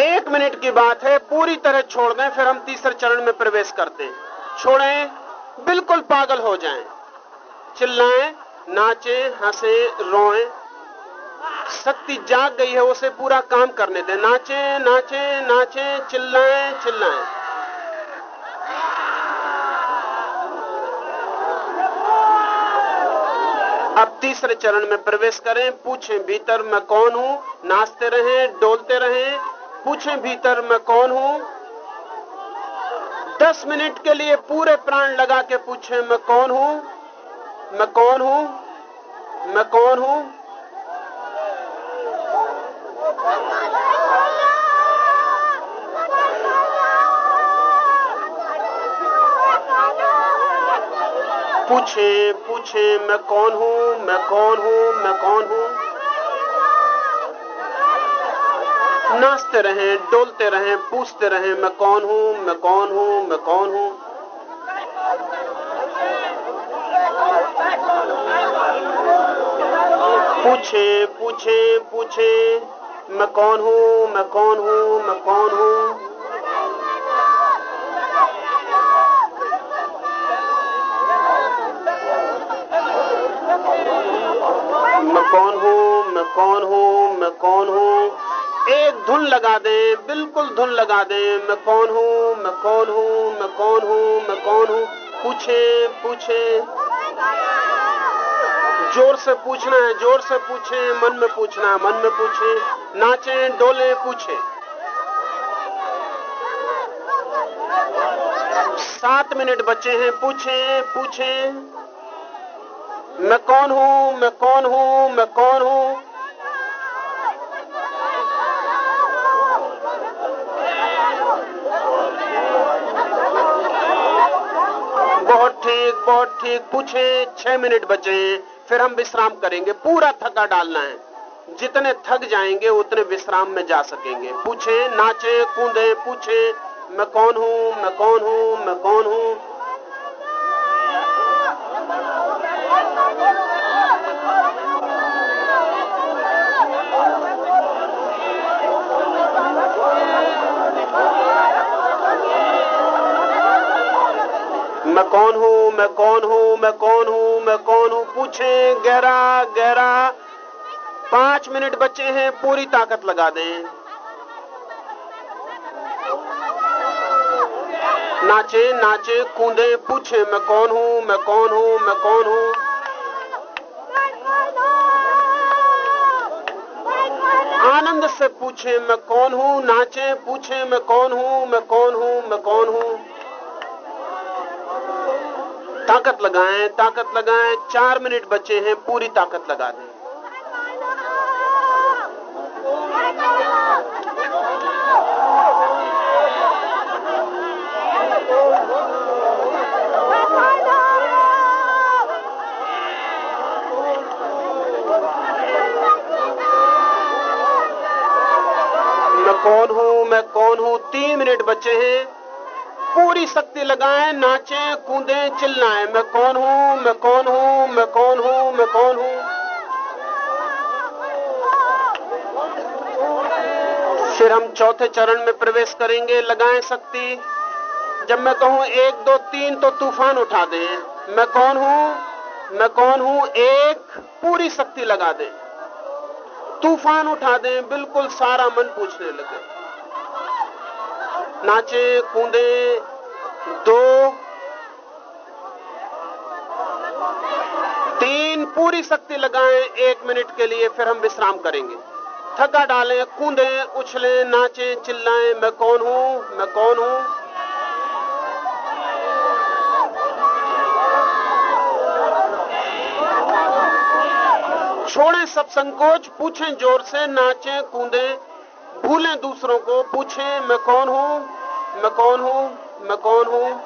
एक मिनट की बात है, पूरी तरह छोड़ दें, फिर हम तीसरे चरण में प्रवेश करते हैं। छोड़ें, बिल्कुल पागल हो जाएँ। चिल्लाएँ, नाचें, हंसें, रोएँ। शक्ति जाग गई है, उसे पूरा काम करने दें। नाचें नाचें नाचें, चिल्लाएँ चिल्लाएँ। अब तीसरे चरण में प्रवेश करें, पूछें, भीतर मैं कौन हूँ? नाचते रहें, डोलते रहें पूछें भीतर मैं कौन हूँ? दस मिनट के लिए पूरे प्राण लगा के पूछें, मैं कौन हूँ? मैं कौन हूँ? मैं कौन हूँ? पूछे पूछे, मैं कौन हूँ? मैं कौन हूँ? मैं कौन हूँ? नाचते रहें, डोलते रहें, पूछते रहें, मैं कौन हूँ, मैं कौन हूँ, मैं कौन हूँ? पूछे पूछे पूछे, मैं कौन हूँ, मैं कौन हूँ, मैं कौन हूँ? मैं कौन हूँ, मैं कौन हूँ, मैं कौन हूँ? एक धुन लगा दें, बिल्कुल धुन लगा दें। मैं कौन हूँ? मैं कौन हूँ? मैं कौन हूँ? मैं कौन हूँ? पूछे पूछे। ज़ोर से पूछना है, ज़ोर से पूछे। मन में पूछना है, मन में पूछे। नाचे, डोले, पूछे। सात मिनट बचे हैं। पूछे पूछे। मैं कौन हूँ? मैं कौन हूँ? मैं कौन हूँ बहुत ठीक पूछे, छह मिनट बचे, फिर हम विश्राम करेंगे। पूरा थका डालना है। जितने थक जाएँगे, उतने विश्राम में जा सकेंगे। पूछे, नाचे, कूदे, पूछे, मैं कौन हूँ, मैं कौन हूँ, मैं कौन हूँ? मैं कौन हूँ मैं कौन हूँ मैं कौन हूँ मैं कौन हूँ पूछे गहरा गहरा पाँच मिनट बचे हैं पूरी ताकत लगा दें नाचे नाचे कूदे पूछे मैं कौन हूँ मैं कौन हूँ मैं कौन हूँ आनंद से पूछे मैं कौन हूँ नाचे पूछे मैं कौन हूँ मैं कौन हूँ मैं कौन हूँ ताकत लगाएँ ताकत लगाएँ। चार मिनट बचे हैं, पूरी ताकत लगा दें। मैं कौन हूँ? मैं कौन हूँ? तीन मिनट बचे हैं। पूरी शक्ति लगाएँ, नाचें, कूदें, चिल्लाएँ, मैं कौन हूँ, मैं कौन हूँ, मैं कौन हूँ, मैं कौन हूँ? फिर हम चौथे चरण में प्रवेश करेंगे, लगाएँ शक्ति। जब मैं कहूँ एक, दो, तीन तो तूफ़ान उठा दें। मैं कौन हूँ, मैं कौन हूँ, एक, पूरी शक्ति लगा दें। तूफ़ान उठा दें, बिल्कुल सारा मन पूछने लगे। नाचे कूदे दो, तीन पूरी शक्ति लगाएँ एक मिनट के लिए, फिर हम विश्राम करेंगे। थका डालें, कूदे, उछलें, नाचें, चिल्लाएँ, मैं कौन हूँ? मैं कौन हूँ? छोड़ें सब संकोच, पूछें ज़ोर से, नाचें, कूदें। भूलें दूसरों को, पूछें, मैं कौन हूँ? मैं कौन हूँ? मैं कौन हूँ?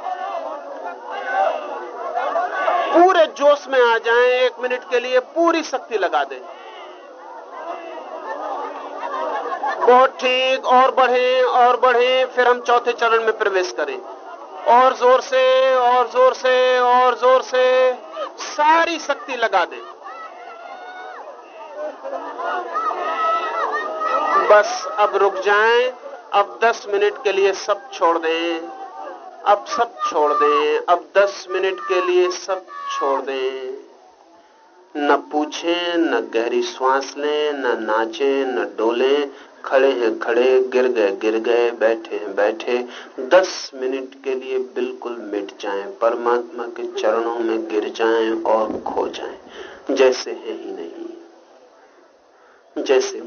पूरे जोश में आ जाएँ, एक मिनट के लिए पूरी शक्ति लगा दें। बहुत ठीक, और बढ़े और बढ़े, फिर हम चौथे चरण में प्रवेश करें। और ज़ोर से, और ज़ोर से, और ज़ोर से, सारी शक्ति लगा दें। बस अब रुक जाएँ, अब 10 मिनट के लिए सब छोड़ दें, अब सब छोड़ दें, अब 10 मिनट के लिए सब छोड़ दें। न पूछें, न गहरी श्वास लें, न नाचें, न डोलें, खड़े हैं खड़े, गिर गए गिर गए, बैठे हैं बैठे। दस मिनट के लिए बिल्कुल मिट जाएँ, परमात्मा के चरणों में गिर जाएँ और खो जाएँ। जैसे है ही नहीं। जैसे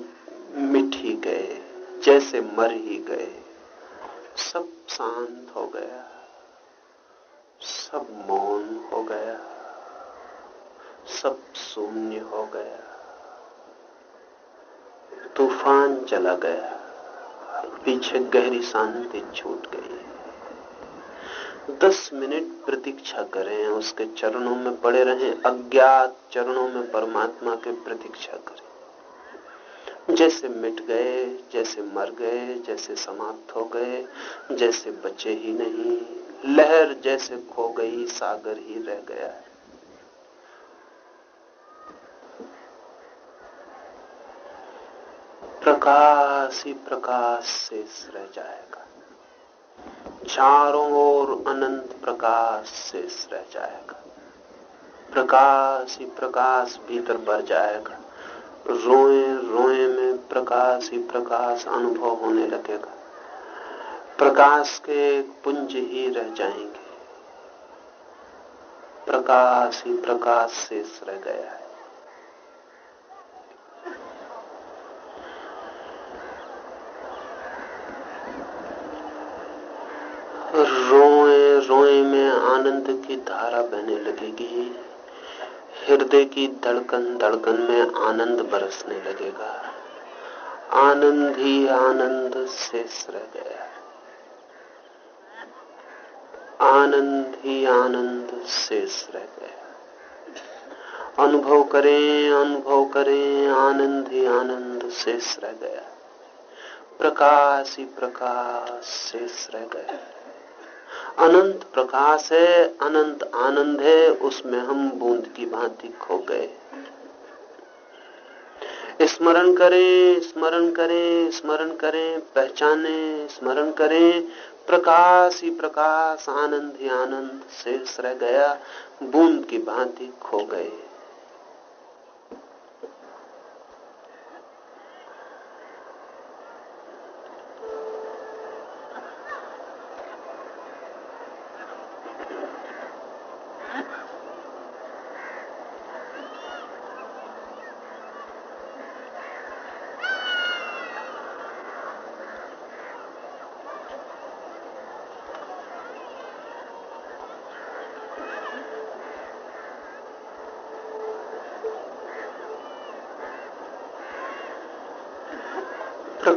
मिट ही गए, जैसे मर ही गए। सब शांत हो गया, सब मौन हो गया, सब शून्य हो गया। तूफ़ान चला गया, पीछे गहरी शांति छूट गई। दस मिनट प्रतीक्षा करें, उसके चरणों में पड़े रहें, अज्ञात चरणों में परमात्मा के प्रतीक्षा करें। जैसे मिट गए, जैसे मर गए, जैसे समाप्त हो गए, जैसे बचे ही नहीं, लहर जैसे खो गई, सागर ही रह गया है। प्रकाश ही प्रकाश शेष रह जाएगा। चारों ओर अनंत प्रकाश शेष रह जाएगा। प्रकाश ही प्रकाश भीतर भर जाएगा। रोए रोए में प्रकाश ही प्रकाश अनुभव होने लगेगा। प्रकाश के पुंज ही रह जाएँगे। प्रकाश ही प्रकाश शेष रह गया है। रोए रोए में आनंद की धारा बहने लगेगी। हृदय की धड़कन धड़कन में आनंद बरसने लगेगा। आनंद ही आनंद शेष रह गया। आनंद ही आनंद शेष रह गया। अनुभव करें अनुभव करें, आनंद ही आनंद शेष रह गया। प्रकाश ही प्रकाश शेष रह गया। अनंत प्रकाश है, अनंत आनंद है, उसमें हम बूंद की भांति खो गए। स्मरण करें स्मरण करें स्मरण करें, पहचाने, स्मरण करें, प्रकाश ही प्रकाश, आनंद ही आनंद, शेष रह गया, बूंद की भांति खो गए।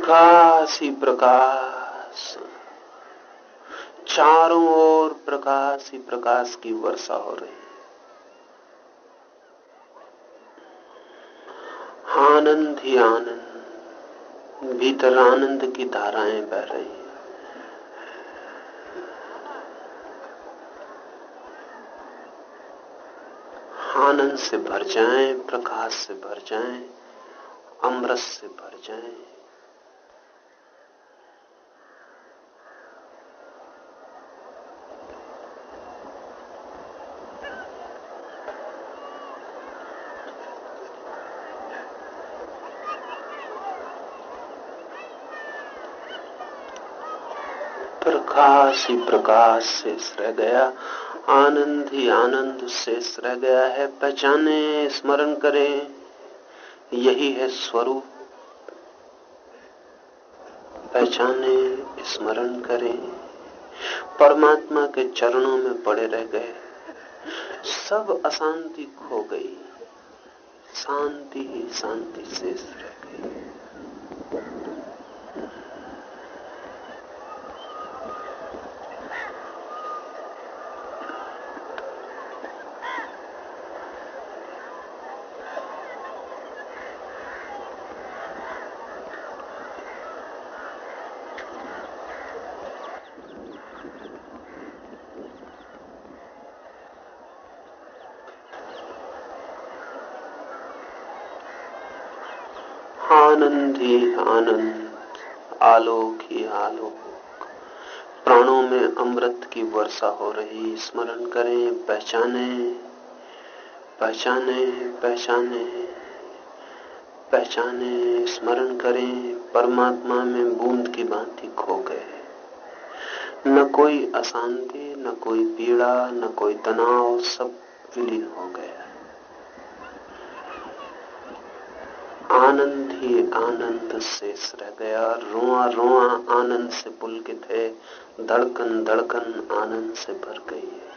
प्रकाश ही प्रकाश। चारों ओर प्रकाश ही प्रकाश की वर्षा हो रही आनंद ही आनंद, भीतर आनंद की धाराएँ बह रही आनंद से भर जाएँ, प्रकाश से भर जाएँ, अमृत से भर जाएँ। प्रकाश ही प्रकाश शेष रह गया। आनंद ही आनंद शेष रह गया है। पहचाने, स्मरण करें। यही है स्वरूप। पहचाने, स्मरण करें। परमात्मा के चरणों में पड़े रह गए। सब अशांति खो गई। शांति ही शांति शेष रह गई। आनंद ही आनंद, आलोक ही आलोक। प्राणों में अमृत की वर्षा हो रही, स्मरण करें, पहचाने पहचाने पहचाने पहचाने, स्मरण करें, परमात्मा में बूंद की भांति खो गए। न कोई अशांति, न कोई पीड़ा, न कोई तनाव, सब विलीन हो गया। आनंद ही आनंद शेष रह गया। रोआ रोआ आनंद से पुलकित है, धड़कन धड़कन आनंद से भर गई है।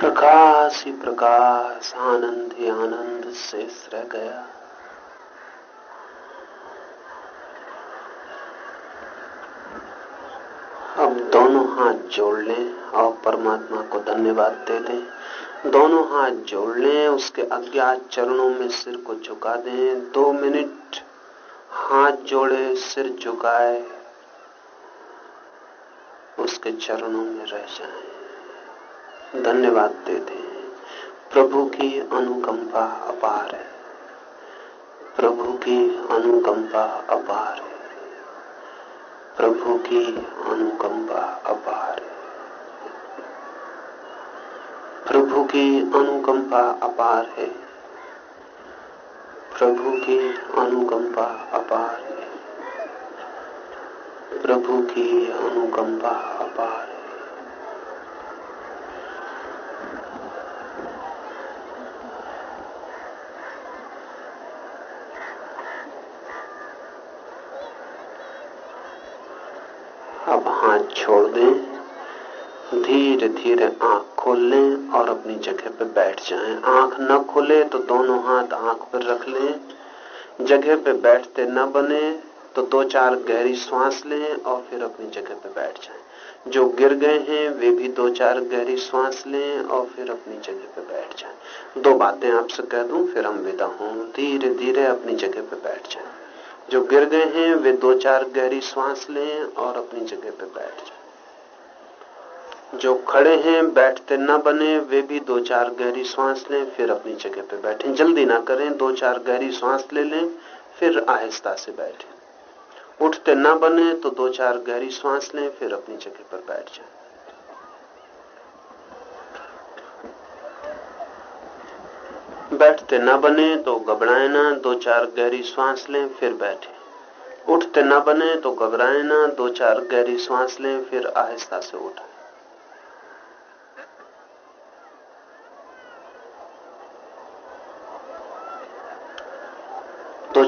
प्रकाश ही प्रकाश आनंद ही आनंद शेष रह गया। अब दोनों हाथ जोड़ लें और परमात्मा को धन्यवाद दे दें। दोनों हाथ जोड़ लें, उसके अज्ञात चरणों में सिर को झुका दें। दो मिनट हाथ जोड़े, सिर झुकाए, उसके चरणों में रह जाएँ। धन्यवाद देते दें प्रभु की अनुकंपा अपार है। प्रभु की अनुकंपा अपार है। प्रभु की अनुकंपा अपार है। प्रभु की अनुकंपा अपार है। प्रभु की अनुकंपा अपार है। प्रभु की अनुकंपा अपार है अब हाथ छोड़ दें धीरे आँख खोल लें और अपनी जगह पर बैठ जाएँ। आँख न खोले तो दोनों हाथ आँख पर रख लें। जगह पे बैठते न बने तो दो चार गहरी सांस लें और फिर अपनी जगह पे बैठ जाएँ। जो गिर गए हैं, वे भी दो चार गहरी सांस लें और फिर अपनी जगह पे बैठ जाएँ। दो बातें आपसे कह दूँ, फिर हम विदा हों। धीरे धीरे अपनी जगह पे बैठ जाएँ। जो गिर गए हैं, वे दो चार गहरी सांस लें और अपनी जगह पे बैठ जाएँ। जो खड़े हैं, बैठते न बने, वे भी दो चार गहरी सांस लें, फिर अपनी जगह पे बैठें। जल्दी ना करें, दो चार गहरी सांस ले लें, फिर आहिस्ता से बैठें। उठते न बने तो दो चार गहरी सांस लें, फिर अपनी जगह पर बैठ जाएँ। बैठते न बने तो घबराए ना, दो चार गहरी सांस लें, फिर बैठे। उठते न बने तो घबराए ना, दो चार गहरी सांस लें, फिर आहिस्ता से उठाए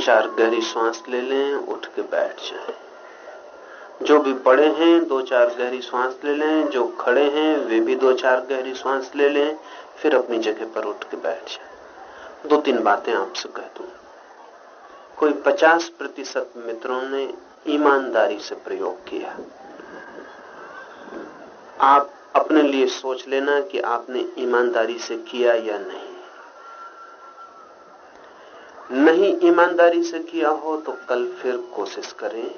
चार गहरी सांस ले लें, उठ के बैठ जाएँ। जो भी पड़े हैं, दो चार गहरी सांस ले लें, जो खड़े हैं, वे भी दो चार गहरी सांस ले लें, फिर अपनी जगह पर उठ के बैठ जाएँ। दो तीन बातें आपसे कह दूँ कोई पचास प्रतिशत मित्रों ने ईमानदारी से प्रयोग किया आप अपने लिए सोच लेना कि आपने ईमानदारी से किया या नहीं नहीं ईमानदारी से किया हो तो कल फिर कोशिश करें।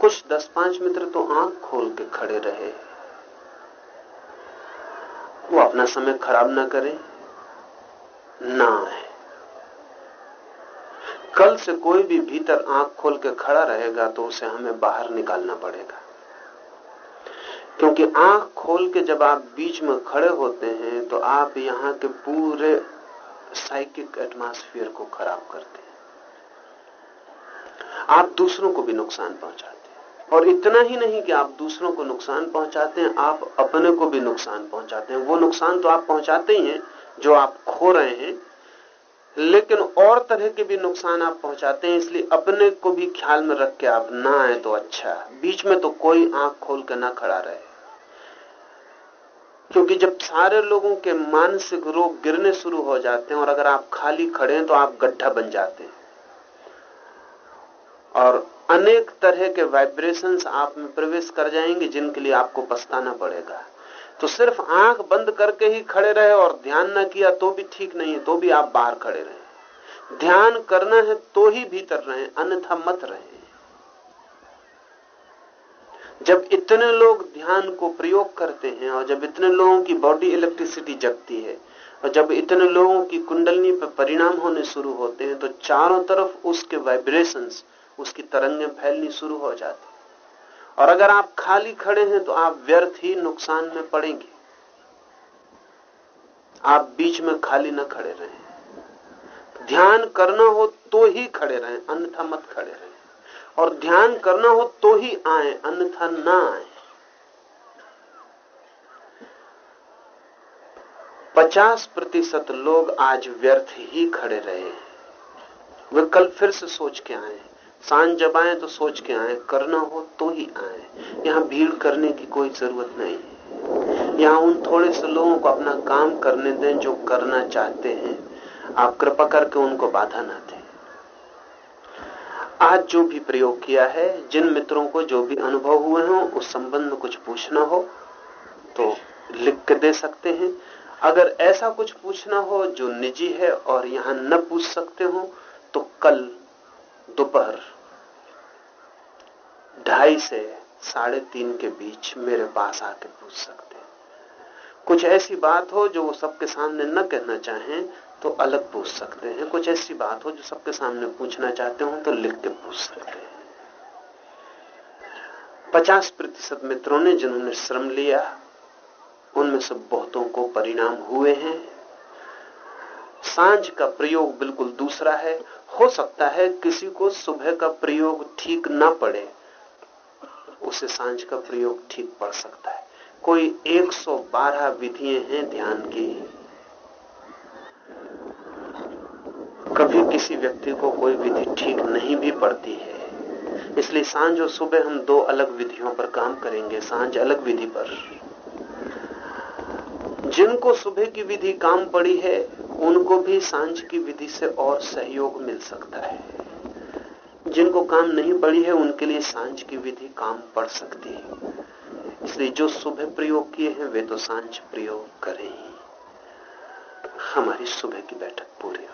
कुछ दस पाँच मित्र तो आँख खोल के खड़े रहे। वो अपना समय खराब ना करें। ना है। कल से कोई भी भीतर आँख खोल के खड़ा रहेगा तो उसे हमें बाहर निकालना पड़ेगा। क्योंकि आँख खोल के जब आप बीच में खड़े होते हैं तो आप यहाँ के पूरे साइकिक एटमॉस्फेयर को खराब करते हैं। आप दूसरों को भी नुकसान पहुंचाते हैं। और इतना ही नहीं कि आप दूसरों को नुकसान पहुंचाते हैं, आप अपने को भी नुकसान पहुंचाते हैं। वो नुकसान तो आप पहुंचाते ही हैं, जो आप खो रहे हैं। लेकिन और तरह के भी नुकसान आप पहुंचाते हैं, इसलिए अपने को भी ख्याल में रख के आप ना आए तो अच्छा बीच में तो कोई आँख खोल के ना खड़ा रहे। क्योंकि जब सारे लोगों के मानसिक रोग गिरने शुरू हो जाते हैं और अगर आप खाली खड़े हैं तो आप गड्ढा बन जाते हैं। और अनेक तरह के वाइब्रेशंस आप में प्रवेश कर जाएँगे जिनके लिए आपको पछताना पड़ेगा। तो सिर्फ़ आँख बंद करके ही खड़े रहे और ध्यान न किया तो भी ठीक नहीं है तो भी आप बाहर खड़े रहे। ध्यान करना है तो ही भीतर रहे, अन्यथा मत रहे। जब इतने लोग ध्यान को प्रयोग करते हैं और जब इतने लोगों की बॉडी इलेक्ट्रिसिटी जगती है और जब इतने लोगों की कुंडलनी पर परिणाम होने शुरू होते हैं तो चारों तरफ़ उसके वाइब्रेशंस उसकी तरंगें फैलनी शुरू हो जाती और अगर आप खाली खड़े हैं तो आप व्यर्थ ही नुकसान में पड़ेंगे। आप बीच में खाली न खड़े रहें। ध्यान करना हो तो ही खड़े रहें, अन्यथा मत खड़े रहें। और ध्यान करना हो तो ही आए, अन्यथा ना आए। पचास प्रतिशत लोग आज व्यर्थ ही खड़े रहे वे कल फिर से सोच के आए साँझ जब आए तो सोच के आए, करना हो तो ही आए यहाँ भीड़ करने की कोई ज़रूरत नहीं यहाँ उन थोड़े से लोगों को अपना काम करने दें जो करना चाहते हैं। आप कृपा करके उनको बाधा ना दें। आज जो भी प्रयोग किया है, जिन मित्रों को जो भी अनुभव हुए हों, उस संबंध में कुछ पूछना हो तो लिख के दे सकते हैं। अगर ऐसा कुछ पूछना हो जो निजी है और यहाँ न पूछ सकते हो तो कल दोपहर ढाई से साढ़े तीन के बीच मेरे पास आके पूछ सकते हैं। कुछ ऐसी बात हो जो वो सबके सामने न कहना चाहें तो अलग पूछ सकते हैं। कुछ ऐसी बात हो जो सबके सामने पूछना चाहते हो तो लिख के पूछ सकते हैं। पचास प्रतिशत मित्रों ने जिन्होंने श्रम लिया, उनमें से बहुतों को परिणाम हुए हैं। साँझ का प्रयोग बिल्कुल दूसरा है। हो सकता है किसी को सुबह का प्रयोग ठीक ना पड़े, उसे साँझ का प्रयोग ठीक पड़ सकता है। कोई 112 विधियाँ हैं ध्यान की। कभी किसी व्यक्ति को कोई विधि ठीक नहीं भी पड़ती है। इसलिए साँझ और सुबह हम दो अलग विधियों पर काम करेंगे, साँझ अलग विधि पर। जिनको सुबह की विधि काम पड़ी है, उनको भी साँझ की विधि से और सहयोग मिल सकता है। जिनको काम नहीं पड़ी है, उनके लिए साँझ की विधि काम पड़ सकती है। इसलिए जो सुबह प्रयोग किए हैं, वे तो साँझ प्रयोग करें ही। हमारी सुबह की बैठक पूरी